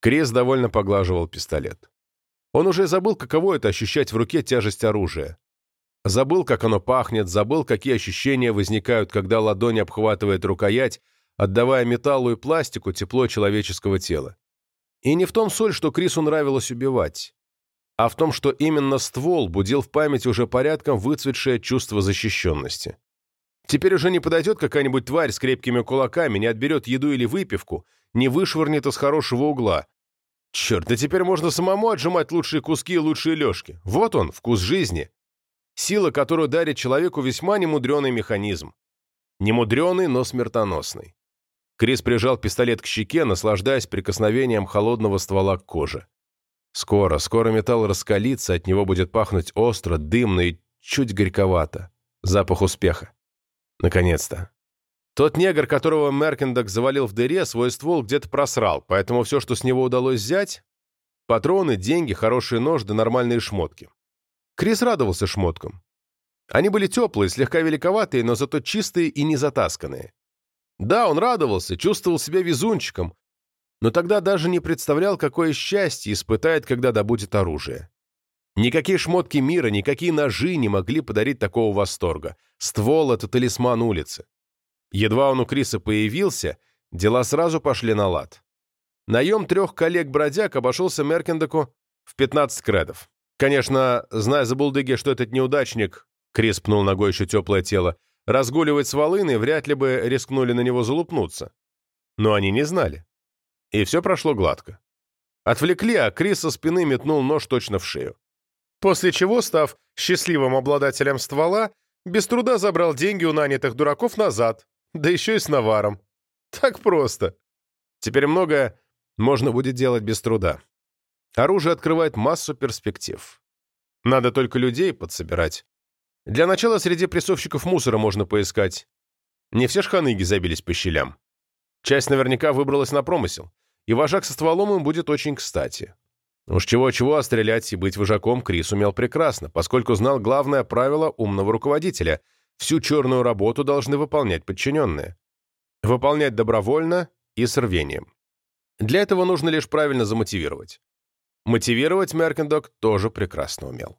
Крис довольно поглаживал пистолет. Он уже забыл, каково это ощущать в руке тяжесть оружия. Забыл, как оно пахнет, забыл, какие ощущения возникают, когда ладонь обхватывает рукоять, отдавая металлу и пластику тепло человеческого тела. И не в том соль, что Крису нравилось убивать, а в том, что именно ствол будил в памяти уже порядком выцветшее чувство защищенности. Теперь уже не подойдет какая-нибудь тварь с крепкими кулаками, не отберет еду или выпивку, не вышвырнет из хорошего угла. Черт, да теперь можно самому отжимать лучшие куски и лучшие лёжки. Вот он, вкус жизни. Сила, которую дарит человеку весьма немудреный механизм. Немудреный, но смертоносный. Крис прижал пистолет к щеке, наслаждаясь прикосновением холодного ствола к коже. Скоро, скоро металл раскалится, от него будет пахнуть остро, дымно и чуть горьковато. Запах успеха. Наконец-то. Тот негр, которого Меркендок завалил в дыре, свой ствол где-то просрал, поэтому все, что с него удалось взять — патроны, деньги, хорошие нож нормальные шмотки. Крис радовался шмоткам. Они были теплые, слегка великоватые, но зато чистые и не затасканные. Да, он радовался, чувствовал себя везунчиком, но тогда даже не представлял, какое счастье испытает, когда добудет оружие. Никакие шмотки мира, никакие ножи не могли подарить такого восторга. Ствол — это талисман улицы. Едва он у Криса появился, дела сразу пошли на лад. Наем трех коллег-бродяг обошелся Меркендеку в 15 кредов. Конечно, зная за булдыги, что этот неудачник, Крис пнул ногой еще теплое тело, разгуливать с волыной, вряд ли бы рискнули на него залупнуться. Но они не знали. И все прошло гладко. Отвлекли, а Крис со спины метнул нож точно в шею. После чего, став счастливым обладателем ствола, без труда забрал деньги у нанятых дураков назад, да еще и с наваром. Так просто. Теперь многое можно будет делать без труда. Оружие открывает массу перспектив. Надо только людей подсобирать. Для начала среди прессовщиков мусора можно поискать. Не все шханыги забились по щелям. Часть наверняка выбралась на промысел, и вожак со стволом им будет очень кстати. Уж чего-чего, а стрелять и быть вожаком Крис умел прекрасно, поскольку знал главное правило умного руководителя — всю черную работу должны выполнять подчиненные. Выполнять добровольно и с рвением. Для этого нужно лишь правильно замотивировать. Мотивировать Меркендок тоже прекрасно умел.